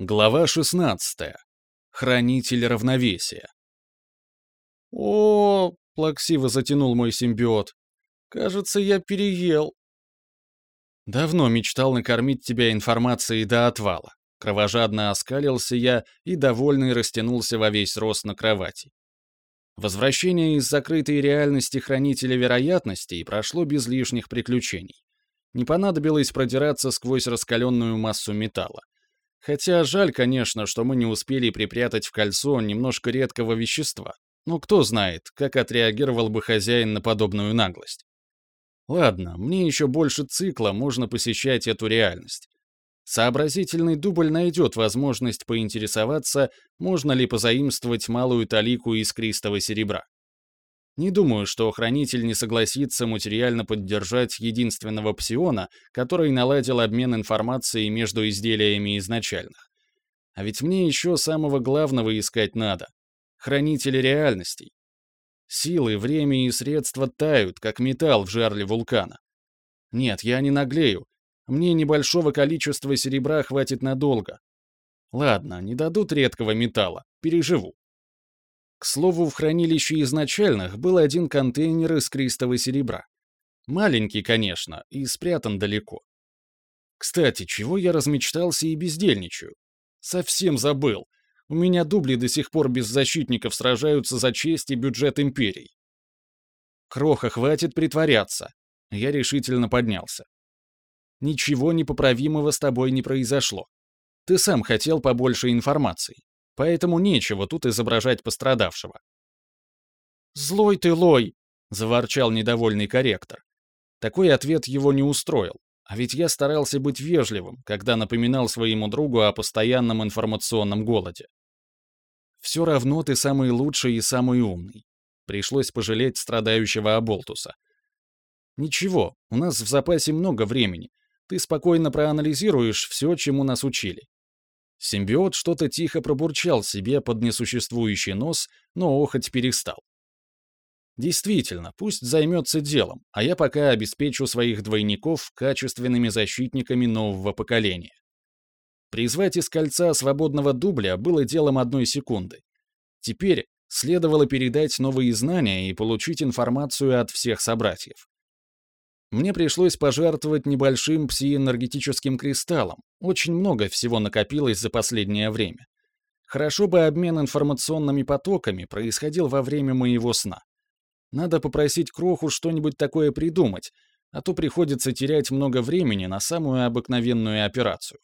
Глава 16. Хранитель равновесия. О, плаксиво затянул мой симбиот. Кажется, я переел. Давно мечтал накормить тебя информацией до отвала. Кровожадно оскалился я и довольный растянулся во весь рост на кровати. Возвращение из закрытой реальности хранителя вероятностей прошло без лишних приключений. Не понадобилось продираться сквозь раскаленную массу металла. Хотя жаль, конечно, что мы не успели припрятать в кольцо немножко редкого вещества. Но кто знает, как отреагировал бы хозяин на подобную наглость. Ладно, мне еще больше цикла можно посещать эту реальность. Сообразительный дубль найдет возможность поинтересоваться, можно ли позаимствовать малую талику искристого серебра. Не думаю, что хранитель не согласится материально поддержать единственного псиона, который наладил обмен информацией между изделиями изначальных. А ведь мне еще самого главного искать надо — хранителя реальностей. Силы, время и средства тают, как металл в жарле вулкана. Нет, я не наглею. Мне небольшого количества серебра хватит надолго. Ладно, не дадут редкого металла, переживу. К слову, в хранилище изначальных был один контейнер из кристого серебра. Маленький, конечно, и спрятан далеко. Кстати, чего я размечтался и бездельничаю? Совсем забыл. У меня дубли до сих пор без защитников сражаются за честь и бюджет империи. Кроха, хватит притворяться. Я решительно поднялся. Ничего непоправимого с тобой не произошло. Ты сам хотел побольше информации поэтому нечего тут изображать пострадавшего. «Злой ты, Лой!» — заворчал недовольный корректор. Такой ответ его не устроил, а ведь я старался быть вежливым, когда напоминал своему другу о постоянном информационном голоде. «Все равно ты самый лучший и самый умный». Пришлось пожалеть страдающего Аболтуса. «Ничего, у нас в запасе много времени. Ты спокойно проанализируешь все, чему нас учили. Симбиот что-то тихо пробурчал себе под несуществующий нос, но охоть перестал. Действительно, пусть займется делом, а я пока обеспечу своих двойников качественными защитниками нового поколения. Призвать из кольца свободного дубля было делом одной секунды. Теперь следовало передать новые знания и получить информацию от всех собратьев. Мне пришлось пожертвовать небольшим псиэнергетическим кристаллом. Очень много всего накопилось за последнее время. Хорошо бы обмен информационными потоками происходил во время моего сна. Надо попросить Кроху что-нибудь такое придумать, а то приходится терять много времени на самую обыкновенную операцию.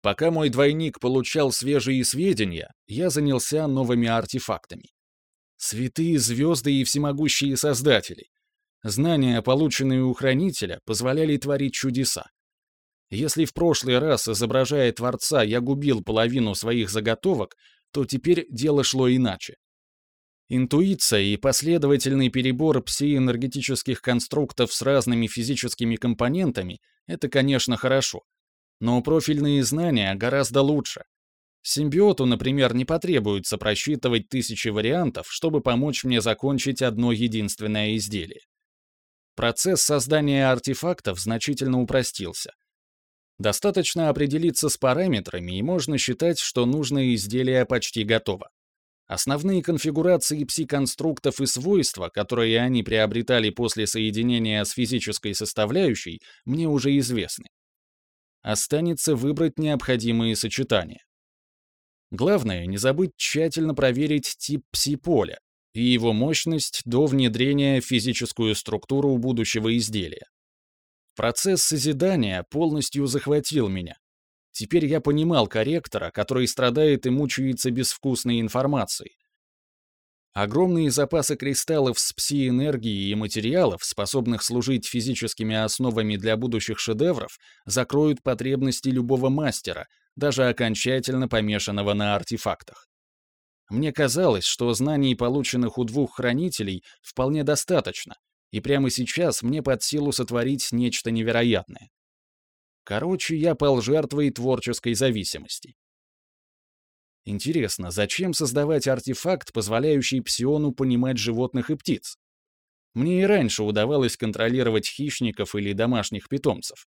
Пока мой двойник получал свежие сведения, я занялся новыми артефактами. Святые звезды и всемогущие создатели. Знания, полученные у хранителя, позволяли творить чудеса. Если в прошлый раз, изображая Творца, я губил половину своих заготовок, то теперь дело шло иначе. Интуиция и последовательный перебор псиэнергетических конструктов с разными физическими компонентами — это, конечно, хорошо. Но профильные знания гораздо лучше. Симбиоту, например, не потребуется просчитывать тысячи вариантов, чтобы помочь мне закончить одно единственное изделие. Процесс создания артефактов значительно упростился. Достаточно определиться с параметрами, и можно считать, что нужное изделие почти готово. Основные конфигурации пси-конструктов и свойства, которые они приобретали после соединения с физической составляющей, мне уже известны. Останется выбрать необходимые сочетания. Главное, не забыть тщательно проверить тип пси-поля, и его мощность до внедрения в физическую структуру будущего изделия. Процесс созидания полностью захватил меня. Теперь я понимал корректора, который страдает и мучается безвкусной информацией. Огромные запасы кристаллов с пси-энергией и материалов, способных служить физическими основами для будущих шедевров, закроют потребности любого мастера, даже окончательно помешанного на артефактах. Мне казалось, что знаний, полученных у двух хранителей, вполне достаточно, и прямо сейчас мне под силу сотворить нечто невероятное. Короче, я пал жертвой творческой зависимости. Интересно, зачем создавать артефакт, позволяющий псиону понимать животных и птиц? Мне и раньше удавалось контролировать хищников или домашних питомцев.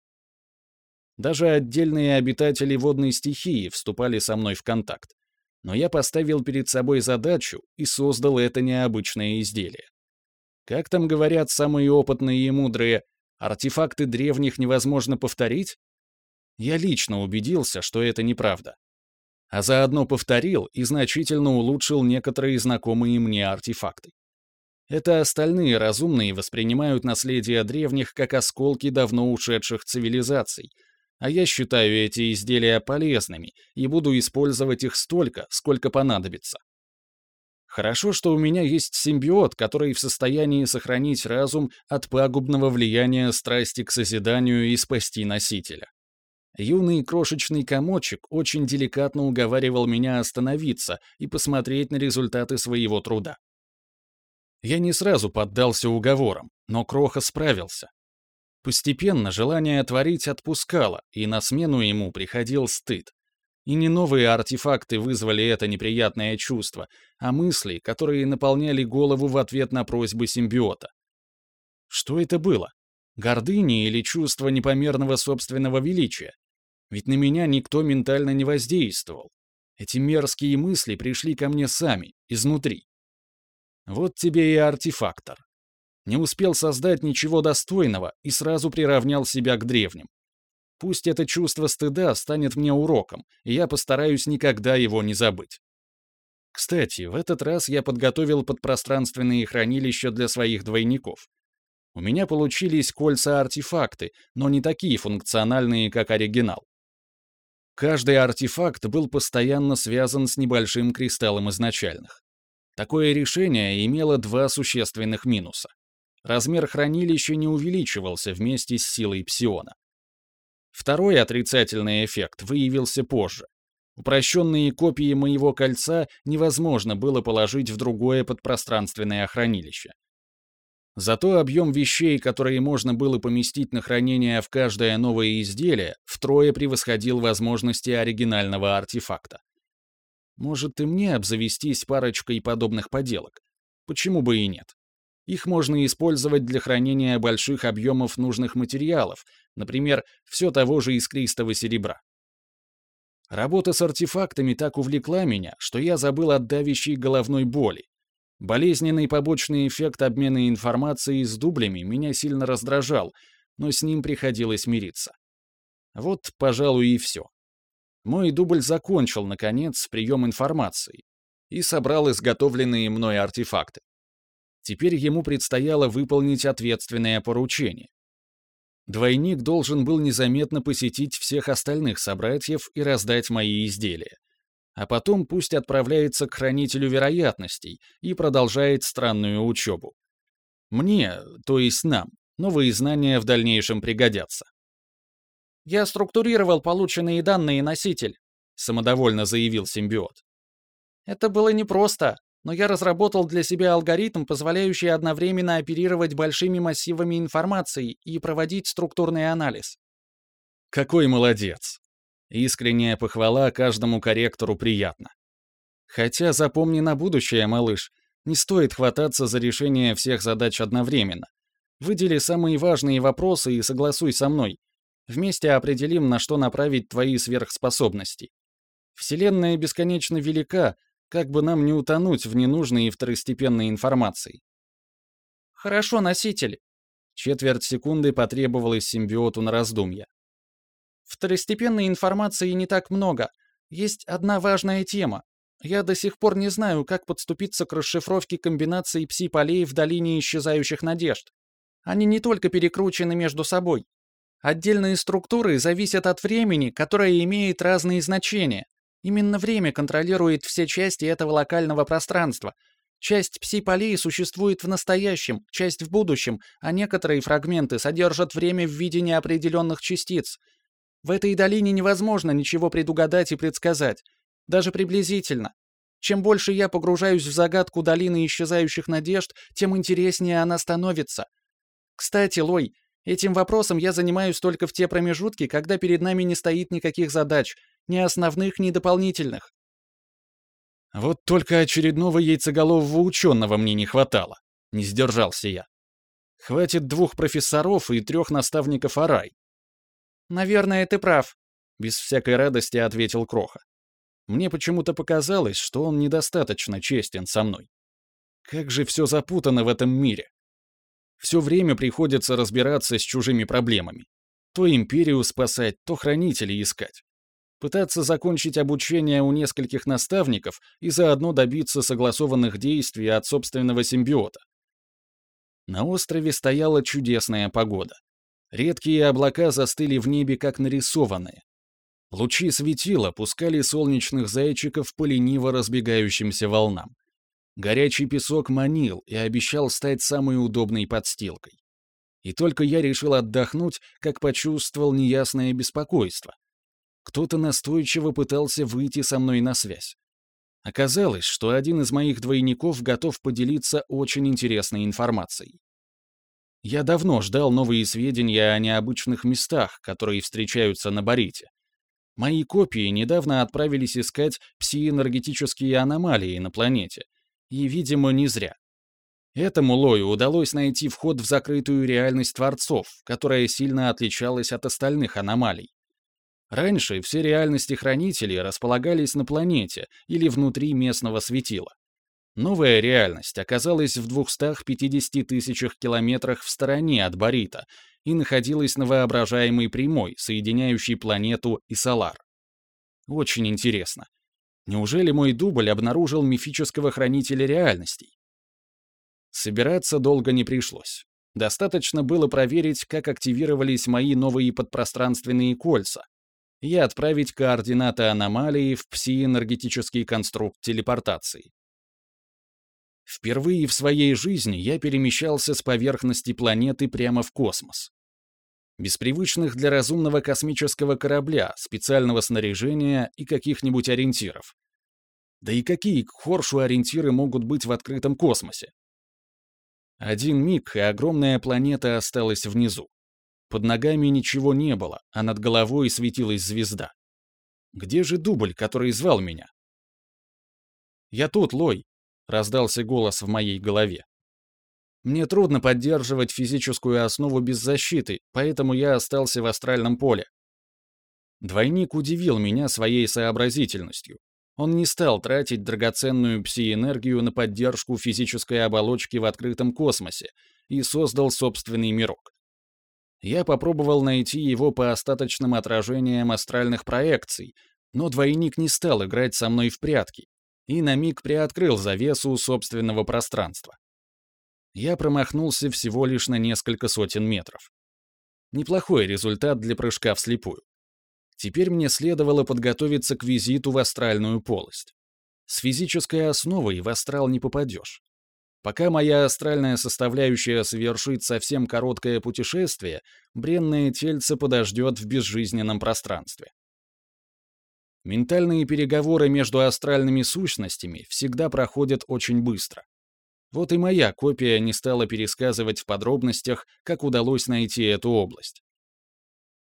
Даже отдельные обитатели водной стихии вступали со мной в контакт. Но я поставил перед собой задачу и создал это необычное изделие. Как там говорят самые опытные и мудрые, артефакты древних невозможно повторить? Я лично убедился, что это неправда. А заодно повторил и значительно улучшил некоторые знакомые мне артефакты. Это остальные разумные воспринимают наследие древних как осколки давно ушедших цивилизаций, а я считаю эти изделия полезными и буду использовать их столько, сколько понадобится. Хорошо, что у меня есть симбиот, который в состоянии сохранить разум от пагубного влияния страсти к созиданию и спасти носителя. Юный крошечный комочек очень деликатно уговаривал меня остановиться и посмотреть на результаты своего труда. Я не сразу поддался уговорам, но Кроха справился. Постепенно желание творить отпускало, и на смену ему приходил стыд. И не новые артефакты вызвали это неприятное чувство, а мысли, которые наполняли голову в ответ на просьбы симбиота. Что это было? Гордыня или чувство непомерного собственного величия? Ведь на меня никто ментально не воздействовал. Эти мерзкие мысли пришли ко мне сами, изнутри. Вот тебе и артефактор. Не успел создать ничего достойного и сразу приравнял себя к древним. Пусть это чувство стыда станет мне уроком, и я постараюсь никогда его не забыть. Кстати, в этот раз я подготовил подпространственные хранилища для своих двойников. У меня получились кольца-артефакты, но не такие функциональные, как оригинал. Каждый артефакт был постоянно связан с небольшим кристаллом изначальных. Такое решение имело два существенных минуса. Размер хранилища не увеличивался вместе с силой псиона. Второй отрицательный эффект выявился позже. Упрощенные копии моего кольца невозможно было положить в другое подпространственное хранилище. Зато объем вещей, которые можно было поместить на хранение в каждое новое изделие, втрое превосходил возможности оригинального артефакта. Может и мне обзавестись парочкой подобных поделок? Почему бы и нет? Их можно использовать для хранения больших объемов нужных материалов, например, все того же искристого серебра. Работа с артефактами так увлекла меня, что я забыл о давящей головной боли. Болезненный побочный эффект обмена информацией с дублями меня сильно раздражал, но с ним приходилось мириться. Вот, пожалуй, и все. Мой дубль закончил, наконец, прием информации и собрал изготовленные мной артефакты. Теперь ему предстояло выполнить ответственное поручение. Двойник должен был незаметно посетить всех остальных собратьев и раздать мои изделия. А потом пусть отправляется к хранителю вероятностей и продолжает странную учебу. Мне, то есть нам, новые знания в дальнейшем пригодятся. «Я структурировал полученные данные, носитель», — самодовольно заявил симбиот. «Это было непросто, но я разработал для себя алгоритм, позволяющий одновременно оперировать большими массивами информации и проводить структурный анализ. Какой молодец! Искренняя похвала каждому корректору приятно. Хотя запомни на будущее, малыш, не стоит хвататься за решение всех задач одновременно. Выдели самые важные вопросы и согласуй со мной. Вместе определим, на что направить твои сверхспособности. Вселенная бесконечно велика, как бы нам не утонуть в ненужной и второстепенной информации. «Хорошо, носитель». Четверть секунды потребовалось симбиоту на раздумья. «Второстепенной информации не так много. Есть одна важная тема. Я до сих пор не знаю, как подступиться к расшифровке комбинаций пси-полей в долине исчезающих надежд. Они не только перекручены между собой. Отдельные структуры зависят от времени, которое имеет разные значения. Именно время контролирует все части этого локального пространства. Часть пси-полей существует в настоящем, часть в будущем, а некоторые фрагменты содержат время в виде неопределенных частиц. В этой долине невозможно ничего предугадать и предсказать, даже приблизительно. Чем больше я погружаюсь в загадку долины исчезающих надежд, тем интереснее она становится. Кстати, Лой, этим вопросом я занимаюсь только в те промежутки, когда перед нами не стоит никаких задач, ни основных, ни дополнительных. Вот только очередного яйцеголового ученого мне не хватало. Не сдержался я. Хватит двух профессоров и трех наставников Арай. «Наверное, ты прав», — без всякой радости ответил Кроха. Мне почему-то показалось, что он недостаточно честен со мной. Как же все запутано в этом мире. Все время приходится разбираться с чужими проблемами. То империю спасать, то хранителей искать. Пытаться закончить обучение у нескольких наставников и заодно добиться согласованных действий от собственного симбиота. На острове стояла чудесная погода. Редкие облака застыли в небе как нарисованные. Лучи светила пускали солнечных зайчиков по лениво разбегающимся волнам. Горячий песок манил и обещал стать самой удобной подстилкой. И только я решил отдохнуть, как почувствовал неясное беспокойство. Кто-то настойчиво пытался выйти со мной на связь. Оказалось, что один из моих двойников готов поделиться очень интересной информацией. Я давно ждал новые сведения о необычных местах, которые встречаются на Борите. Мои копии недавно отправились искать псиэнергетические аномалии на планете. И, видимо, не зря. Этому Лою удалось найти вход в закрытую реальность Творцов, которая сильно отличалась от остальных аномалий. Раньше все реальности хранителей располагались на планете или внутри местного светила. Новая реальность оказалась в 250 тысячах километрах в стороне от Борита и находилась на воображаемой прямой, соединяющей планету и Солар. Очень интересно. Неужели мой дубль обнаружил мифического хранителя реальностей? Собираться долго не пришлось. Достаточно было проверить, как активировались мои новые подпространственные кольца, и отправить координаты аномалии в псиэнергетический конструкт телепортации. Впервые в своей жизни я перемещался с поверхности планеты прямо в космос. Без привычных для разумного космического корабля, специального снаряжения и каких-нибудь ориентиров. Да и какие к Хоршу ориентиры могут быть в открытом космосе? Один миг, и огромная планета осталась внизу. Под ногами ничего не было, а над головой светилась звезда. Где же дубль, который звал меня? «Я тут, Лой», — раздался голос в моей голове. «Мне трудно поддерживать физическую основу без защиты, поэтому я остался в астральном поле». Двойник удивил меня своей сообразительностью. Он не стал тратить драгоценную пси-энергию на поддержку физической оболочки в открытом космосе и создал собственный мирок. Я попробовал найти его по остаточным отражениям астральных проекций, но двойник не стал играть со мной в прятки и на миг приоткрыл завесу собственного пространства. Я промахнулся всего лишь на несколько сотен метров. Неплохой результат для прыжка вслепую. Теперь мне следовало подготовиться к визиту в астральную полость. С физической основой в астрал не попадешь. Пока моя астральная составляющая совершит совсем короткое путешествие, бренное тельце подождет в безжизненном пространстве. Ментальные переговоры между астральными сущностями всегда проходят очень быстро. Вот и моя копия не стала пересказывать в подробностях, как удалось найти эту область.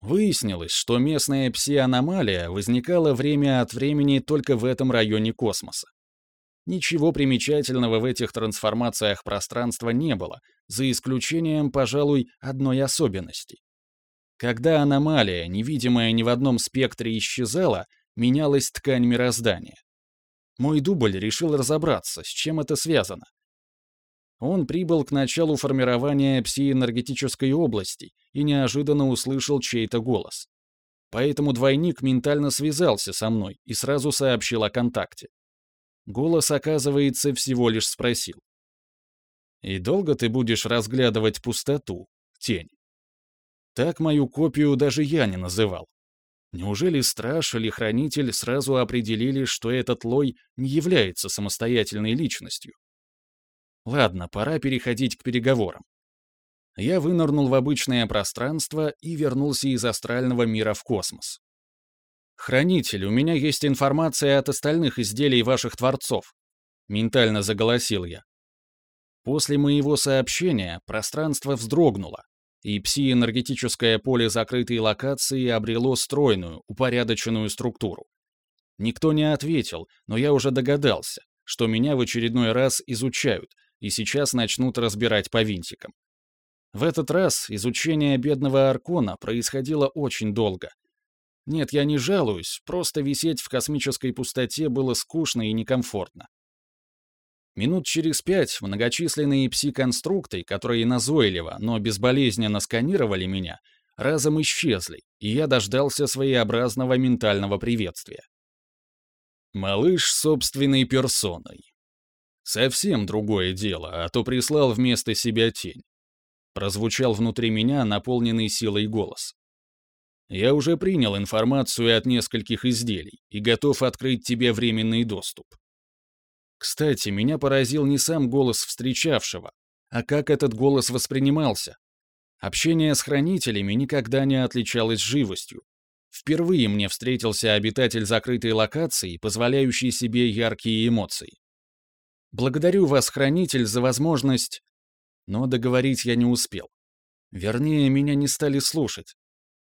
Выяснилось, что местная пси-аномалия возникала время от времени только в этом районе космоса. Ничего примечательного в этих трансформациях пространства не было, за исключением, пожалуй, одной особенности. Когда аномалия, невидимая ни в одном спектре, исчезала, менялась ткань мироздания. Мой дубль решил разобраться, с чем это связано. Он прибыл к началу формирования псиэнергетической области и неожиданно услышал чей-то голос. Поэтому двойник ментально связался со мной и сразу сообщил о контакте. Голос, оказывается, всего лишь спросил. «И долго ты будешь разглядывать пустоту, тень?» Так мою копию даже я не называл. Неужели страж или хранитель сразу определили, что этот лой не является самостоятельной личностью? Ладно, пора переходить к переговорам. Я вынырнул в обычное пространство и вернулся из астрального мира в космос. «Хранитель, у меня есть информация от остальных изделий ваших творцов», — ментально заголосил я. После моего сообщения пространство вздрогнуло, и пси-энергетическое поле закрытой локации обрело стройную, упорядоченную структуру. Никто не ответил, но я уже догадался, что меня в очередной раз изучают и сейчас начнут разбирать по винтикам. В этот раз изучение бедного Аркона происходило очень долго. Нет, я не жалуюсь, просто висеть в космической пустоте было скучно и некомфортно. Минут через пять многочисленные пси-конструкты, которые назойливо, но безболезненно сканировали меня, разом исчезли, и я дождался своеобразного ментального приветствия. Малыш собственной персоной. Совсем другое дело, а то прислал вместо себя тень. Прозвучал внутри меня наполненный силой голос. Я уже принял информацию от нескольких изделий и готов открыть тебе временный доступ. Кстати, меня поразил не сам голос встречавшего, а как этот голос воспринимался. Общение с хранителями никогда не отличалось живостью. Впервые мне встретился обитатель закрытой локации, позволяющий себе яркие эмоции. Благодарю вас, хранитель, за возможность... Но договорить я не успел. Вернее, меня не стали слушать.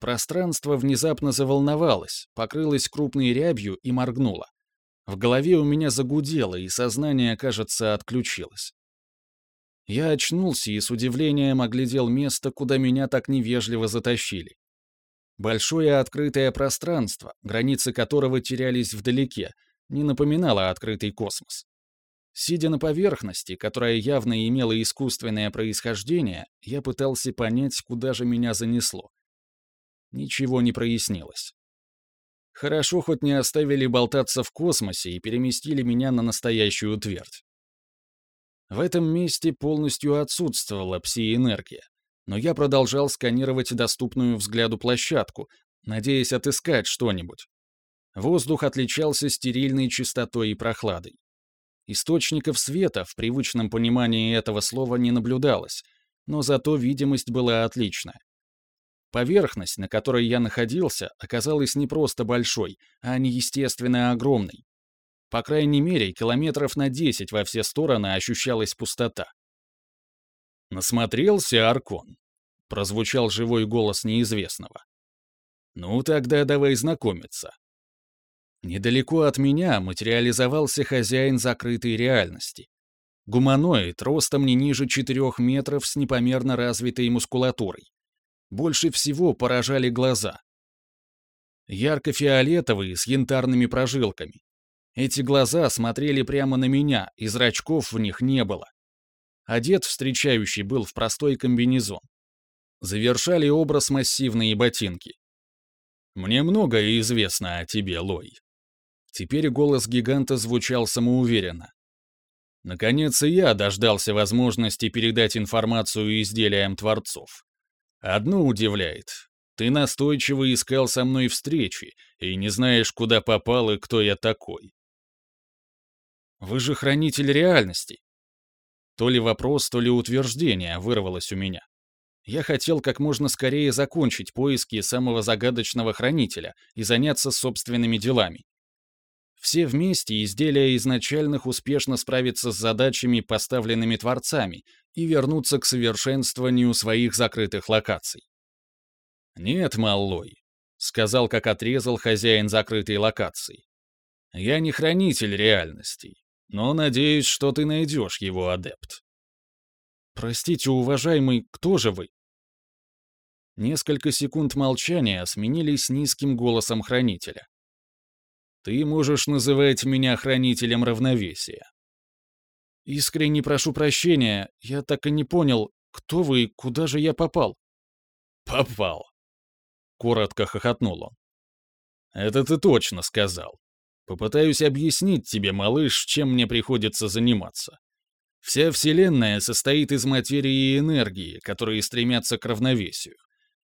Пространство внезапно заволновалось, покрылось крупной рябью и моргнуло. В голове у меня загудело, и сознание, кажется, отключилось. Я очнулся и с удивлением оглядел место, куда меня так невежливо затащили. Большое открытое пространство, границы которого терялись вдалеке, не напоминало открытый космос. Сидя на поверхности, которая явно имела искусственное происхождение, я пытался понять, куда же меня занесло. Ничего не прояснилось. Хорошо хоть не оставили болтаться в космосе и переместили меня на настоящую твердь. В этом месте полностью отсутствовала пси-энергия, но я продолжал сканировать доступную взгляду площадку, надеясь отыскать что-нибудь. Воздух отличался стерильной чистотой и прохладой. Источников света в привычном понимании этого слова не наблюдалось, но зато видимость была отличная. Поверхность, на которой я находился, оказалась не просто большой, а неестественно огромной. По крайней мере, километров на 10 во все стороны ощущалась пустота. «Насмотрелся, Аркон?» — прозвучал живой голос неизвестного. «Ну, тогда давай знакомиться». Недалеко от меня материализовался хозяин закрытой реальности. Гуманоид ростом не ниже 4 метров с непомерно развитой мускулатурой больше всего поражали глаза. Ярко-фиолетовые с янтарными прожилками. Эти глаза смотрели прямо на меня, и зрачков в них не было. Одет встречающий был в простой комбинезон. Завершали образ массивные ботинки. «Мне многое известно о тебе, Лой». Теперь голос гиганта звучал самоуверенно. Наконец и я дождался возможности передать информацию изделиям творцов. Одно удивляет. Ты настойчиво искал со мной встречи и не знаешь, куда попал и кто я такой. Вы же хранитель реальности. То ли вопрос, то ли утверждение вырвалось у меня. Я хотел как можно скорее закончить поиски самого загадочного хранителя и заняться собственными делами. Все вместе изделия изначальных успешно справиться с задачами, поставленными творцами, и вернуться к совершенствованию своих закрытых локаций. «Нет, малой», — сказал, как отрезал хозяин закрытой локации. «Я не хранитель реальностей, но надеюсь, что ты найдешь его адепт». «Простите, уважаемый, кто же вы?» Несколько секунд молчания сменились низким голосом хранителя. Ты можешь называть меня хранителем равновесия. Искренне прошу прощения, я так и не понял, кто вы и куда же я попал. Попал. Коротко хохотнул он. Это ты точно сказал. Попытаюсь объяснить тебе, малыш, чем мне приходится заниматься. Вся Вселенная состоит из материи и энергии, которые стремятся к равновесию.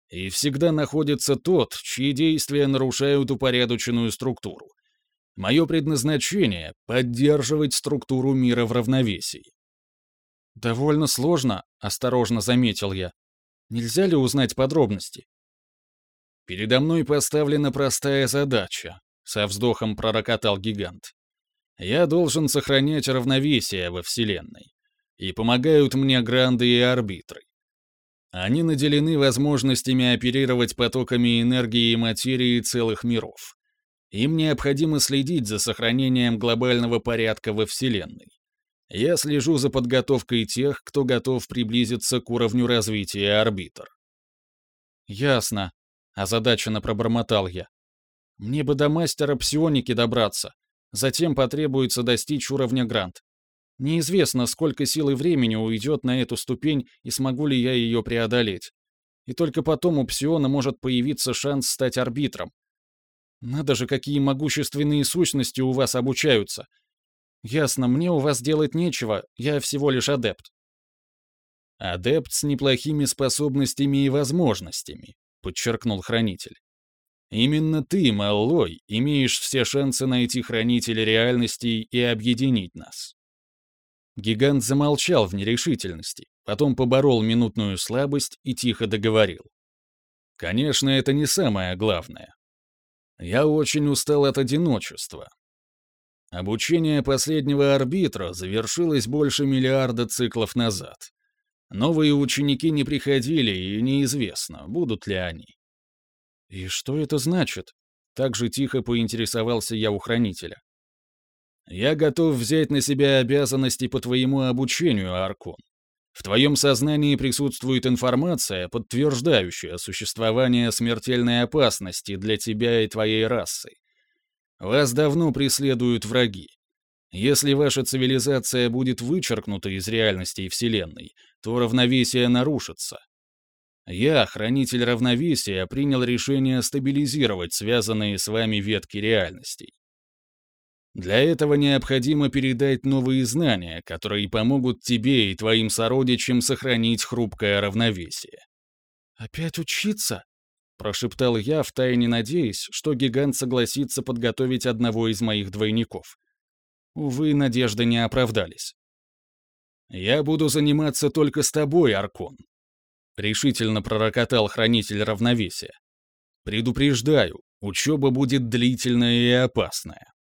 И всегда находится тот, чьи действия нарушают упорядоченную структуру. Мое предназначение — поддерживать структуру мира в равновесии. «Довольно сложно», — осторожно заметил я. «Нельзя ли узнать подробности?» «Передо мной поставлена простая задача», — со вздохом пророкотал гигант. «Я должен сохранять равновесие во Вселенной. И помогают мне гранды и арбитры. Они наделены возможностями оперировать потоками энергии и материи целых миров. Им необходимо следить за сохранением глобального порядка во Вселенной. Я слежу за подготовкой тех, кто готов приблизиться к уровню развития арбитр. Ясно, озадаченно пробормотал я. Мне бы до мастера псионики добраться. Затем потребуется достичь уровня грант. Неизвестно, сколько сил и времени уйдет на эту ступень и смогу ли я ее преодолеть. И только потом у псиона может появиться шанс стать арбитром. Надо же, какие могущественные сущности у вас обучаются. Ясно, мне у вас делать нечего, я всего лишь адепт. Адепт с неплохими способностями и возможностями, подчеркнул хранитель. Именно ты, Маллой, имеешь все шансы найти хранителя реальностей и объединить нас. Гигант замолчал в нерешительности, потом поборол минутную слабость и тихо договорил. Конечно, это не самое главное. Я очень устал от одиночества. Обучение последнего арбитра завершилось больше миллиарда циклов назад. Новые ученики не приходили, и неизвестно, будут ли они. «И что это значит?» Так же тихо поинтересовался я у хранителя. «Я готов взять на себя обязанности по твоему обучению, Аркон. В твоем сознании присутствует информация, подтверждающая существование смертельной опасности для тебя и твоей расы. Вас давно преследуют враги. Если ваша цивилизация будет вычеркнута из реальности Вселенной, то равновесие нарушится. Я, хранитель равновесия, принял решение стабилизировать связанные с вами ветки реальностей. Для этого необходимо передать новые знания, которые помогут тебе и твоим сородичам сохранить хрупкое равновесие. «Опять учиться?» — прошептал я, втайне надеясь, что гигант согласится подготовить одного из моих двойников. Увы, надежды не оправдались. «Я буду заниматься только с тобой, Аркон», — решительно пророкотал хранитель равновесия. «Предупреждаю, учеба будет длительная и опасная».